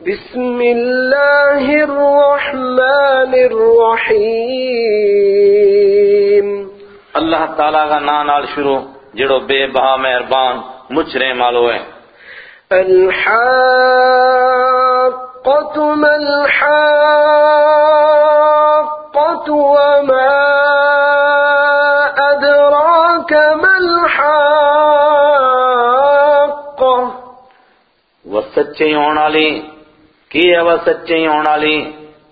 بسم الله الرحمن الرحيم. اللہ تعالیٰ کا نام نال شروع جڑو بے بہا مہربان مچھرے مالو ہے۔ الحاقة ما الحاقة وما أدراك ما الحاقة؟ وہ سچے والی کی وہ سچے ہون والی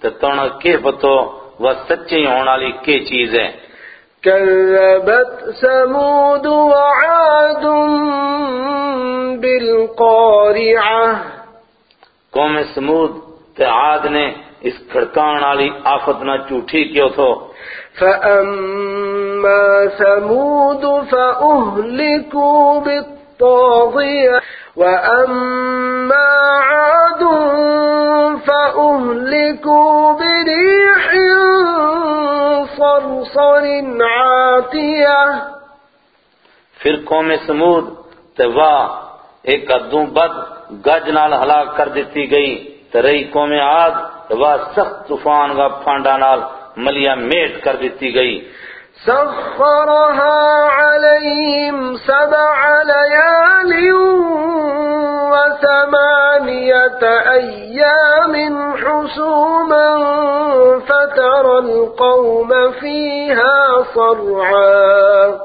تو تون کے پتو وہ سچے ہون والی کی چیز ہے كذبت ثمود وعاد بالقارعة قوم سمود تے عاد نے اس کھڑکان والی آفت نہ جھوٹھی کیوں تھو فأما ثمود فأهلكوا بالطاغية وأما عاد فأهلكوا بريح صرصر عاتية پھر قوم سمود واہ ایک ادوں بد گج نال ہلاک کر دیتی گئی۔ تے رہی قوم عاد واہ سخت طوفان کا پھانڈا نال ملیا میٹ کر دیتی گئی۔ سخرها عليهم سبع ليال وثمانية أيام حسوما فترى القوم فيها صرعا.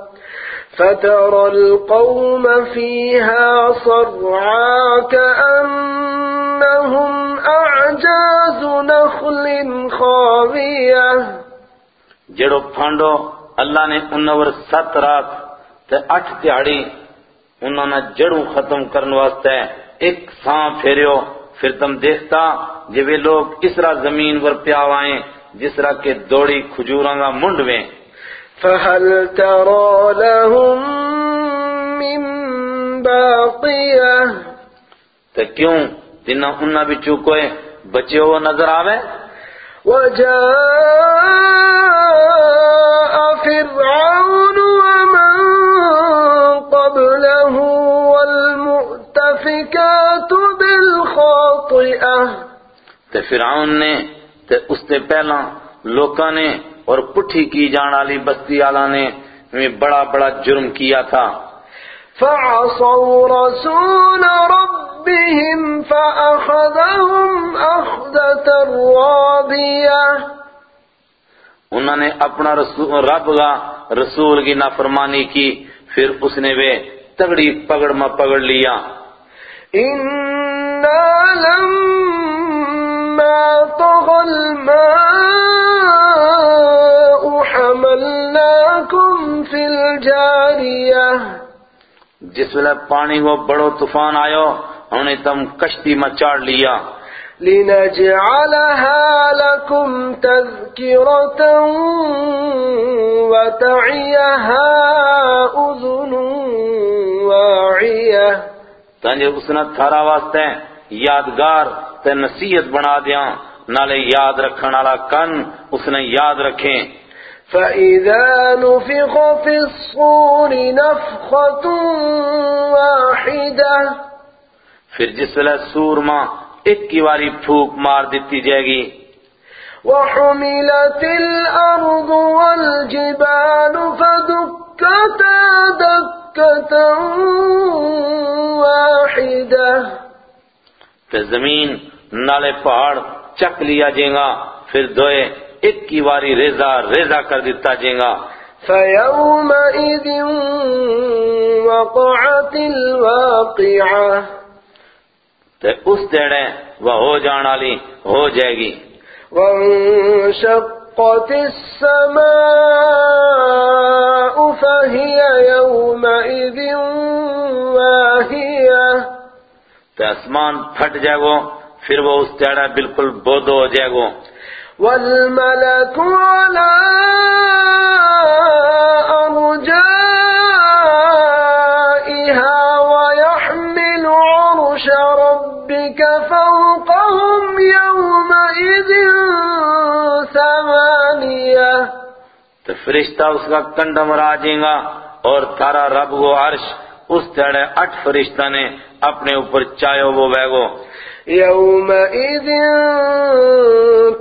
فترى القوم فيها صرعا كأنهم أعجاز نخل خاوية. جڑو پھانڈو اللہ نے انور ست رات تے اٹھ تہاڑی انہوں نے جڑوں ختم کرنے واسطے ایک ساں پھیریو پھر تم دیکھتا جب یہ لوگ اس طرح زمین پر پیاوائیں جس طرح کے دوڑی کھجوراں گا منڈ میں فهل ترى لهم من باقية تے کیوں تنہ انہاں بچوں کوئے بچے ہو نظر آوے؟ وجاء تے فرعون نے تے اس سے پہلا لوکاں نے اور پٹھی کی جان والی بستی والا نے میں بڑا بڑا جرم کیا تھا۔ فعصوا رسول ربهم فأخذهم أخذة رابية انہوں نے اپنا رسول رب کا رسول کی نافرمانی کی پھر اس نے وہ تگڑی پکڑ میں پکڑ لیا۔ إنا لما طغى الماء حملناكم في الجارية جس ویلے پانی وہ بڑو طوفان آیو ہم نے تم کشتی میں چاڑ لیا۔ لنجعلها لكم تذكرة وتعيها أذن واعية تانجے اس نے تھارا واسطے یادگار تے نصیحت بنا دیاں نالے یاد رکھن والا کن اس نے یاد رکھیں فإذا نفخ في الصور نفخة واحدة پھر جس ویلے سور ماں ایک کی واری پھوک مار دیتی جائے گی۔ وحملت الأرض والجبال فدكتا دكة واحدة تے زمین نالے پہاڑ چک لیا جائے گا پھر دوئے ایک کی واری ریزہ ریزہ کر دیتا جائے گا فيومئذ وقعت الواقعة تے اس دیڑے وہ ہو جان والی ہو جائے گی۔ وانشقت السماء فهي يومئذ واهية تے اسمان پھٹ جائے گو پھر وہ اس دیڑے بالکل بودو ہو جائے گو والملك على أرجائها ويحمل عرش ربك فوقهم يومئذ ثمانية۔ تو فرشتہ اس کا کنڈم را جائیں گا اور تھارا رب کو عرش اس تیڑے اٹھ فرشتہ نے اپنے اوپر چاہو وہ بیگو۔ يومئذ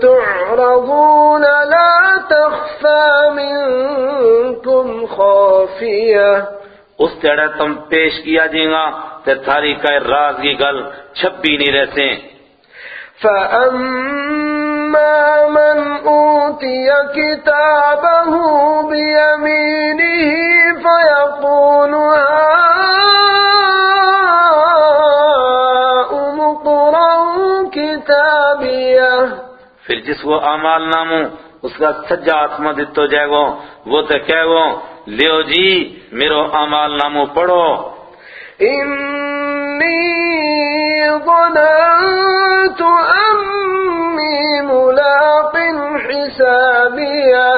تعرضون لا تخفى منكم خافية اس تیڑے تم پیش کیا جائیں گا تے تھاری کا راز کی گل چھپی نہیں رہتے۔ فأما من أوتي كتابه بيمينه فيقول هاؤم اقرءوا كتابيه پھر جس وہ اعمال نامو اس کا سجا آتما دیتو جائے گو وہ تو کہے گو لیو جی میرو اعمال نامو پڑھو۔ إني ظننت ملاق حسابيه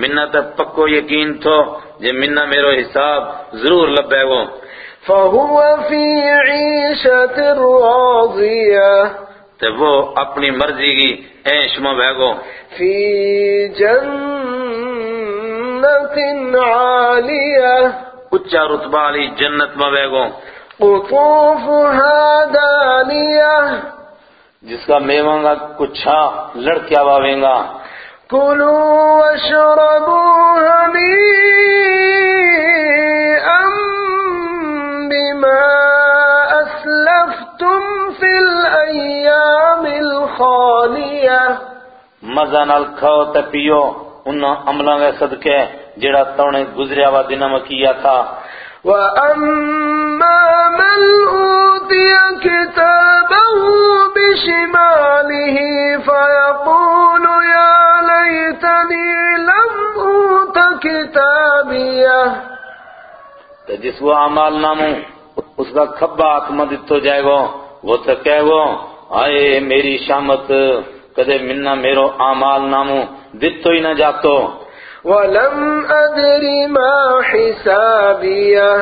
منہ تے پکو یقین تھو جے منہ میرو حساب ضرور لبے گو فهو في عيشة راضية تے وہ اپنی مرضی کی عیش میں بہ گو۔ في جنة عالية اچا رتبہ والی جنت میں بہ گو۔ قطوفها دانية جس کا میوہ کا کچھا لڑکیا باویں گا؟ كلوا واشربوا هنيئا بما أسلفتم في الأيام الخالية. مزہ نال کھاؤ تے پیو انہاں عملوں کے صدقے جڑا تونے گزریا ہوا دنوں میں کیا تھا۔ وأما من أوتي كتابه بشماله فيقول يا ليتني لم أوت كتابيه. جس وہ اعمال نامو اس کا کھبا آتما دتو جائے گو وہ تو کہے گو آئے میری شامت کدے منہ میرو اعمال نامو دتو ہی نہ جاتو۔ ولم أدر ما حسابيه.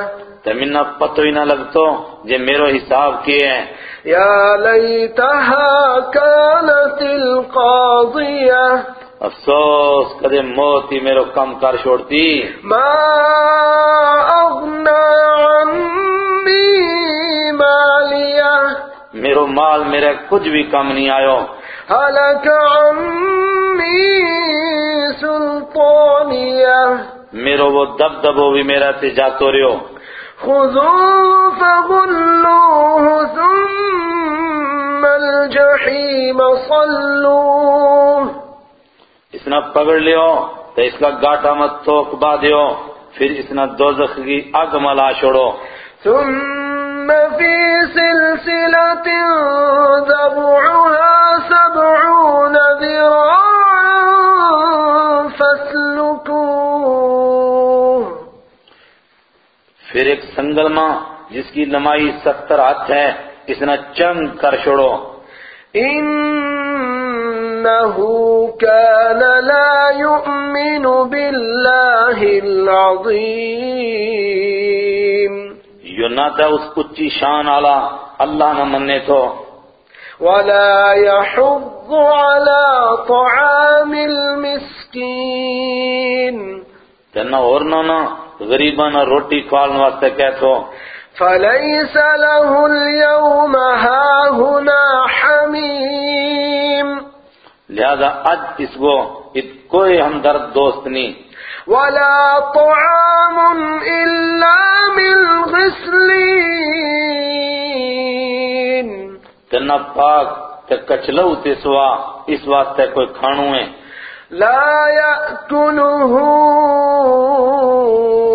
تے منہ پتو ہی نہ لگتو جے میرو حساب کیے ہیں۔ يا ليتها كانت القاضية افسوس کدے موت ہی میرو کم کر چھوڑتی۔ ما أغنى عني مالية میرو مال میرے کچھ بھی کم نہیں آیو۔ هلك عني سلطانية میرو وہ دب دبو بھی میرا سے جاتو رہو خذوه فغلوه ثم الجحيم صلوه. اس نے پکڑ لیو تو اس کا گاٹا مت توک با دیو پھر اس نے دوزخ کی اگ ملا چھوڑو۔ ثم في سلسلة ذرعها سبعون ذراعا فاسلكوه پھر ایک سنگل ماں جس کی لمائی ستر ہاتھ ہے اس نے چنگ کر چھوڑو۔ إنه كان لا يؤمن بالله العظيم یو نہ تھا اس اچی شان آلا اللہ نہ مننے تو۔ ولا يحض على طعام المسكين۔ اور نہ نہ غریبانہ روٹی کھوالنے واسطے کہتو فليس له اليوم هاهنا حميم۔ لہذا اج اس کو کوئی ہمدرد دوست نہیں۔ ولا طعام إلا من غسلين۔ تنہ پاک تے کچلو تے سوا اس واسطے کوئی کھانو ہے۔ لا يأكله إلا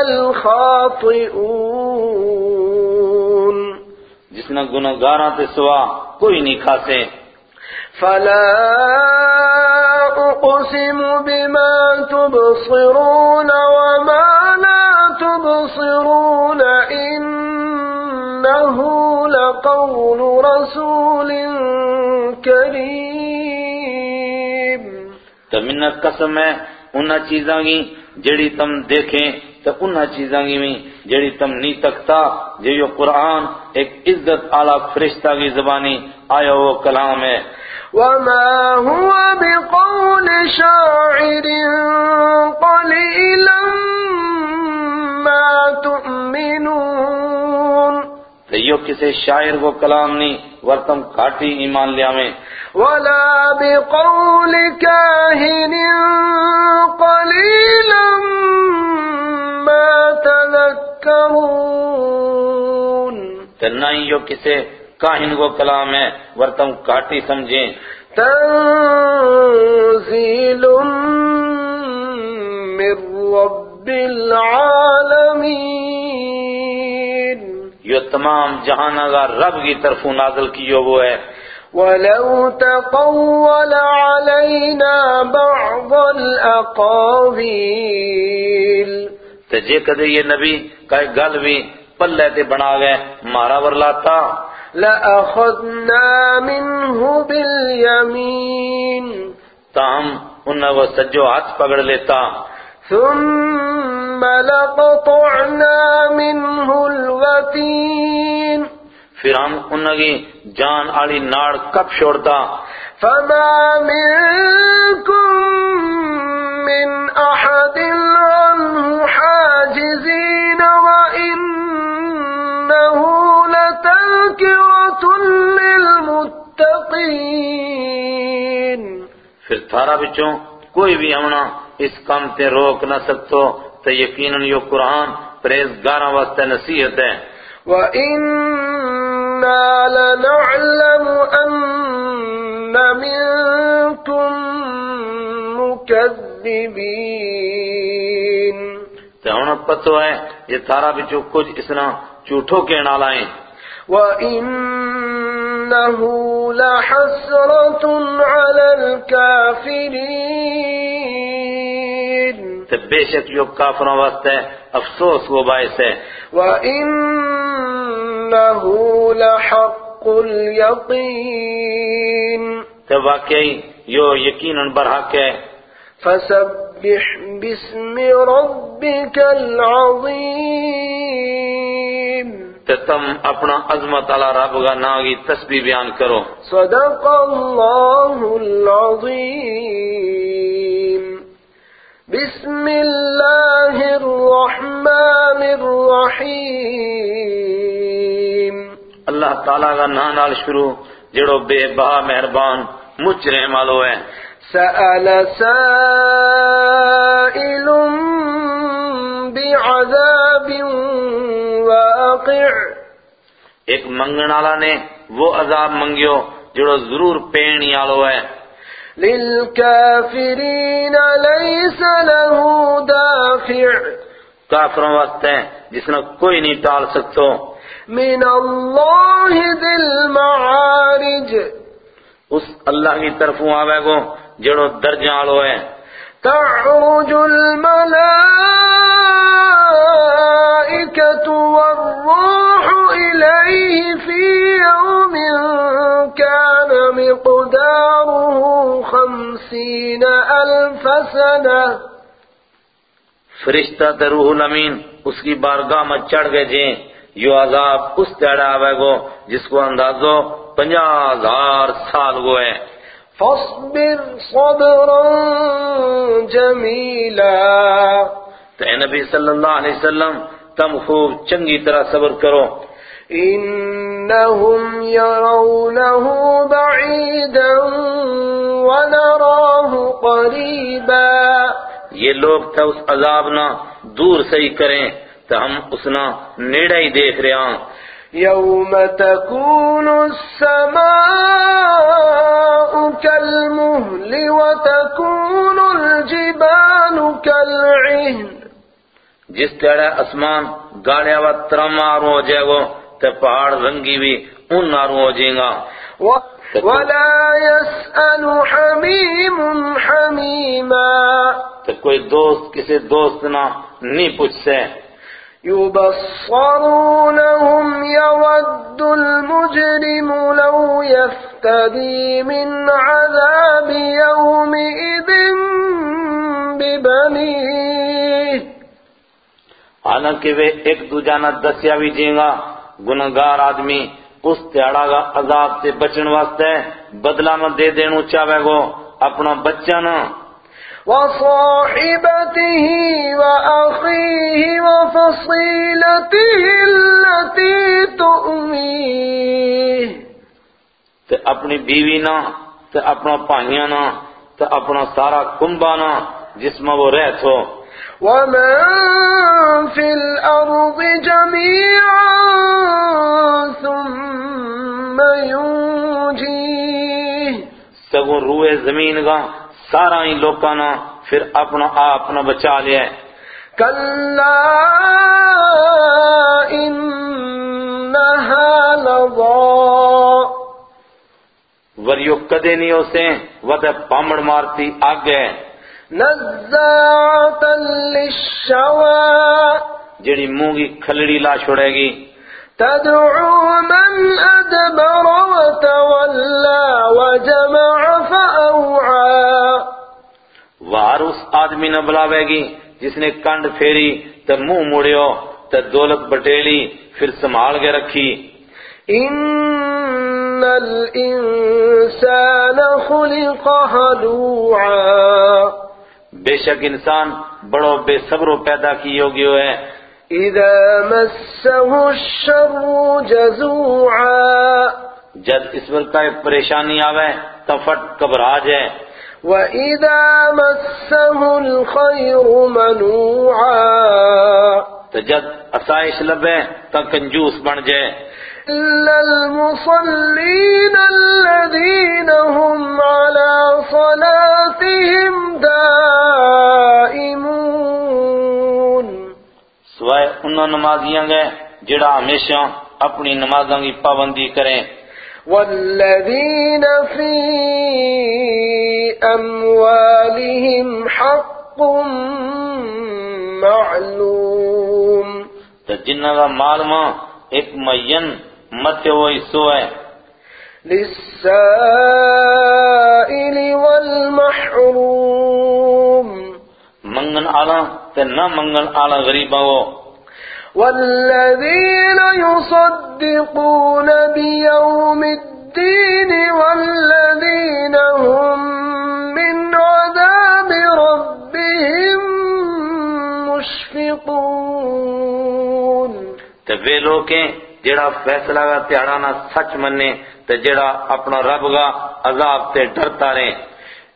الخاطئون۔ جس نے گناہگاراں تے سوا کوئی نہیں کھاتے۔ فلا أقسم بما تبصرون وما لا تبصرون إنه لقول رسول كريم تو منت قسم ہے انہاں چیزاں کی جڑی تم دیکھیں۔ تو انہاں چیزاں کی بھی جڑی تم نہیں تکتا جو یہ قرآن ایک عزت اعلیٰ فرشتہ کی زبانی آیا وہ کلام ہے۔ وما هو بقول شاعر قليلا ما تؤمنون۔ تو یہ کسی شاعر کو کلام نہیں ورتم کھاٹی ایمان لیا میں۔ ولا بقول كاهن قليلا ما تذكرون تو نہ ہی یہ کسی کاہن کو کلام ہے ورتم کھاٹی سمجھیں۔ تنزيل من رب العالمين یہ تمام جہانہ کا رب کی طرف نازل کیو وہ ہے۔ ولو تقول علينا بعض الأقاويل. تو جے کدے یہ نبی کا گل بھی پلے تے بنا گئے مارا ورلاتا۔ لأخذنا منه باليمين تاہم انہیں وہ سجو ہاتھ پکڑ لیتا۔ ثم لقطعنا منه الوتين پھر ہم انہیں کی جان آلی ناڑ کب چھوڑتا فما منكم من أحد عنه حاجزين وإنه لتذكرة للمتقين. پھر تھارا بچوں کوئی بھی ہمنا اس کام تے روک نہ سکتو تو یقیناً یہ قرآن پریزگاراں واسطے نصیحت ہے۔ وَإِنَّا لَنَعْلَمُ أَنَّ مِنكُم مُكَذِّبِينَ۔ پتو ہے یہ تھارا بچوں کچھ اسنا چوٹھو کہنا لائیں وَإِنَّهُ لَحَسْرَةٌ عَلَى الْكَافِرِينَ۔ تو بے شک یہ کافروں واسطے افسوس وہ باعث ہے۔ وَإِنَّهُ لَحَقُّ الْيَقِينِ۔ تو واقعی یہ یقیناً برحق ہے۔ فسبح باسم ربك العظيم. تو تم اپنا عظمت اللہ رب کا نا کی تسبیح بیان کرو. صدق الله العظيم بسم الله الرحمن الرحيم اللہ تعالیٰ کا نا نال شروع جڑو بے بہا مہربان مجھ رحم والو ہے۔ سأل سائل بعذاب واقع۔ ایک منگن والا نے وہ عذاب منگیو جڑو ضرور پینی آلو ہے۔ للكافرين ليس له دافع۔ کافروں واسطے جس نے کوئی نہیں ٹال سکتو۔ من الله ذي المعارج۔ اس اللہ کی طرفوں آوے گو جڑو درجہ آلو ہے۔ تعرج الملائكة والروح إليه في يوم كان مقداره خمسين ألف سنة. فرشتہ تے روح الامین اس کی بارگاہ میں چڑھ گئے جیں یو عذاب اس تیڑا آوے گو، جس کو اندازو پنجا ہزار سال گو ہے۔ فاصبر صبرا جميلا. تو اے نبی صلی اللہ علیہ وسلم تم خوب چنگی طرح صبر کرو۔ إنهم يرونه بعيدا ونراه قريبا یہ لوگ تھا اس عذاب نہ دور سے ہی کریں تو ہم اس نہ نیڑا ہی دیکھ رہے ہاں۔ يوم تكون السماء كالمهل وتكون الجبال كالعهن جس طرح اسمان گاڑیا و ترم آرو ہو جائے گو تو پہاڑ رنگی بھی ان آرو ہو جائیں گا۔ ولا يسأل حميم حميما تو کوئی دوست کسی دوست نہ نہیں پوچھ سے يبصرونهم يود المجرم لو يفتدي من عذاب يومئذ ببنيه. حالانکہ وہ ایک دوجہ دسیا بھی جیں گا گناہگار آدمی اس تیڑا کا عذاب سے بچن واسطے بدلہ نہ دے دینو چاہے گو، اپنا بچہ نہ وصاحبته وأخيه وفصيلته التي تؤمن اپنی بیوی نہ تے اپنا پائیاں نہ تے اپنا سارا کنبا نہ جس میں وہ رہ تھو ومن في الأرض جميعا ثم ينجيه سگو روئے زمین کا سارا ہی لوکاں نہ پھر اپنا آپ نہ بچا لیا ہے۔ كلا إنها لظى وریو کدے نہیں اسے ودہ پامڑ مارتی آگے نزاعة للشوى جڑی مونگی کھلڑی لا چھوڑے گی۔ تدعو من أدبر وتولى وجمع فأوعى۔ وار اس آدمی نہ بلاوے گی جس نے کنڈ پھیری تے منہ موڑیو تے دولت بٹیلی پھر سنبھال کے رکھی۔ إن الإنسان خلق هلوعا بے شک انسان بڑو بے صبرو پیدا کی ہوگی ہے إذا مسه الشر جزوعا۔ جد اس وقت پریشانی آوے تو فٹ گھبرا جائے۔ وإذا مسه الخير منوعا تو جد اسائش لبے تو کنجوس بن جائے۔ إلا المصلين الذين هم على صلاتهم دائمون سوائے انہوں نمازیاں گئے جڑا ہمیشہ اپنی نمازوں کی پابندی کریں۔ والذين في أموالهم حق معلوم. کا مال ماں ایک مین متے وہ حصو ہے للسائل والمحروم. منگن آلا تے نہ منگن آلا غریبہ وہ والذين يصدقون بيوم الدين والذين هم من عذاب ربهم مشفقون. وہ لوگ ہیں جڑا فیصلہ کا تیارانا سچ مننے تے جڑا اپنا رب کا عذاب تے ڈرتا رہے۔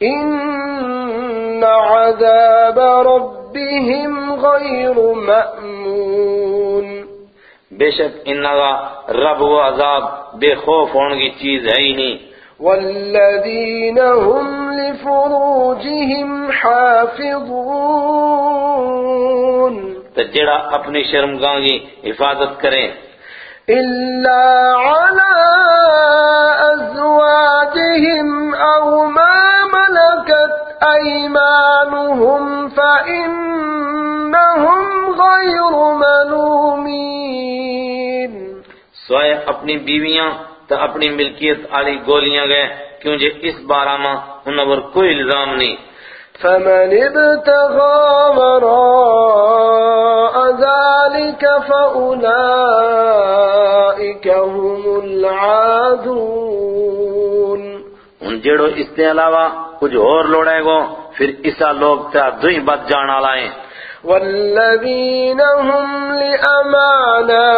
إن عذاب ربهم غير مأمون۔ بے شک انہا رب و عذاب بے خوف ہونے کی چیز ہے ہی نہیں۔ والذين هم لفروجهم حافظون تے جڑا اپنی شرمگاہ کی حفاظت کریں۔ إلا على أزواجهم أو ما ملكت أيمانهم فإنهم غير ملومين سوائے اپنی بیویاں تو اپنی ملکیت آلی گولیاں گئے کیوں جے اس بارہ ماں انہوں پر کوئی الزام نہیں۔ فمن ابتغى وراء ذلك فأولئك هم العادون۔ ان جڑو اس کے علاوہ کچھ اور لوڑے گو پھر اسا لوگ تے دوئی بد جانا لائیں۔ والذين هم لأماناتهم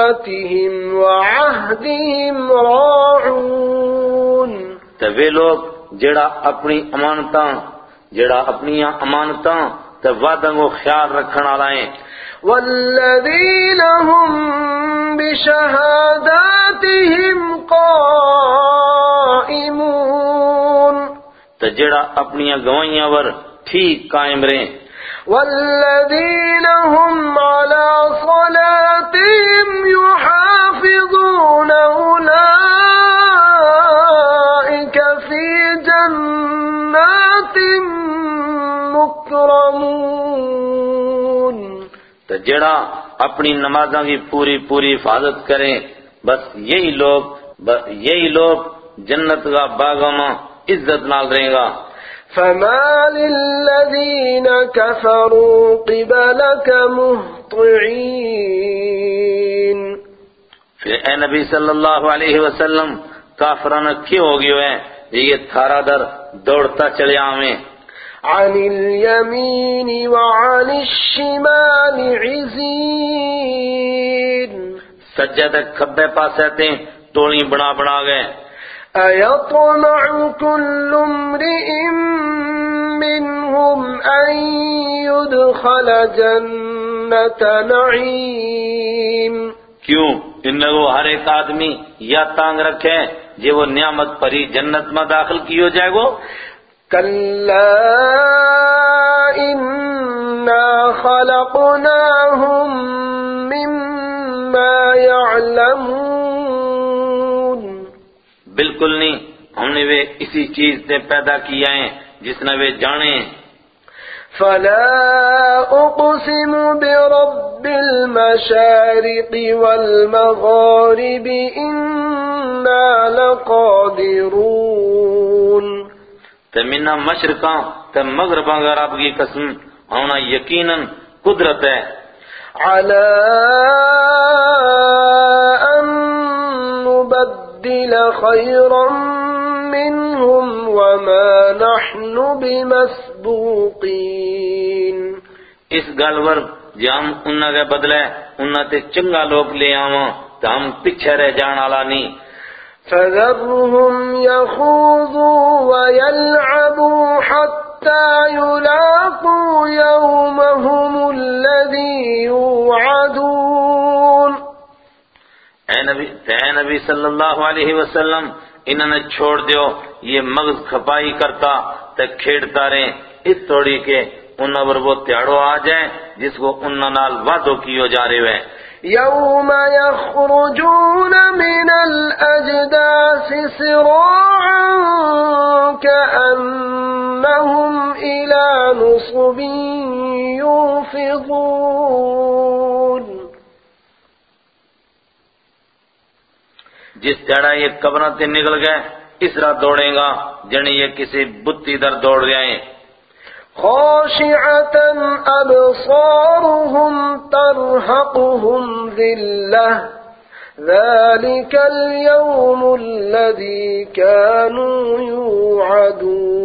وعهدهم راعون. تے وہ لوگ جڑا اپنی امانتاں جڑا اپنی امانتاں تے وعدوں کو خیال رکھنا لائیں والذين هم بشهاداتهم قائمون. تے جڑا اپنی گوائیاں ور ٹھیک قائم رہیں۔ والذين هم على صلاتهم يحافظون أولئك في جنات مكرمون. تو جڑا اپنی نمازوں کی پوری پوری حفاظت کریں، بس یہی لوگ، بس یہی لوگ جنت کا باغوں میں عزت نال رہیں گا۔ فما للذين كفروا قبلك مهطعين پھر اے نبی صلی اللہ علیہ وسلم کافرانہ کیوں ہو گئے ہیں یہ تھارا در دوڑتا چلے آمیں عن اليمين وعن الشمال عزين سجدہ تک کھبے پاس آتے ہیں ٹولی بنا بنا گئے۔ أيطمع كل امرئ منهم أن يدخل جنة نعيم. کیوں؟ ان لوگوں ہر ایک آدمی یا تانگ رکھے جے وہ نعمت پری جنت میں داخل کی ہو جائے گو؟ كلا إنا خلقناهم مما يعلمون. بالکل نہیں۔ ہم نے وہ اسی چیز سے پیدا کیا ہے جس نے وہ جانے۔ فلا أقسم برب المشارق والمغارب إنا لقادرون۔ تے منا مشرقاں تے مغرباں رب کی قسم ہونا یقیناً قدرت ہے۔ أن نبدل خيرا منهم وما نحن بمسبوقين اس گل ور جے ہم انہاں کے بدلے انہاں تے چنگا لوگ لے آواں تے ہم پیچھے رہ جان والا نہیں فذرهم يخوضوا ويلعبوا حتى يلاقوا يومهم الذي يوعدون. اے نبی اے نبی صلی اللہ علیہ وسلم انہوں نے چھوڑ دیو، یہ مغز کھپائی کرتا تے کھیڑتا رہے۔ اس توڑی کے انہوں پر وہ تیاڑو آ جائے جس کو انہوں نال وعدو کیو جا رہے ہوئے يوم يخرجون من الأجداث سراعا كأنهم إلى نصب يوفضون جس تیڑا یہ قبروں سے نکل گئے اس طرح دوڑیں گا جنہیں یہ کسی بتی در دوڑ گئے خاشعة أبصارهم ترهقهم ذلة ذلك اليوم الذي كانوا يوعدون۔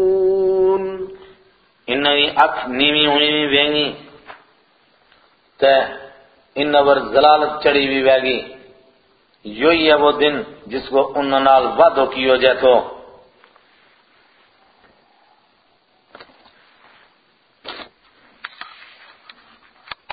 انہوں کی اکھ نیوی ہونی بھی بینگی تے انہوں پر زلالت چڑی بھی یو یوہی ہے وہ دن جس کو انہوں نال وعدو کیو جائے تو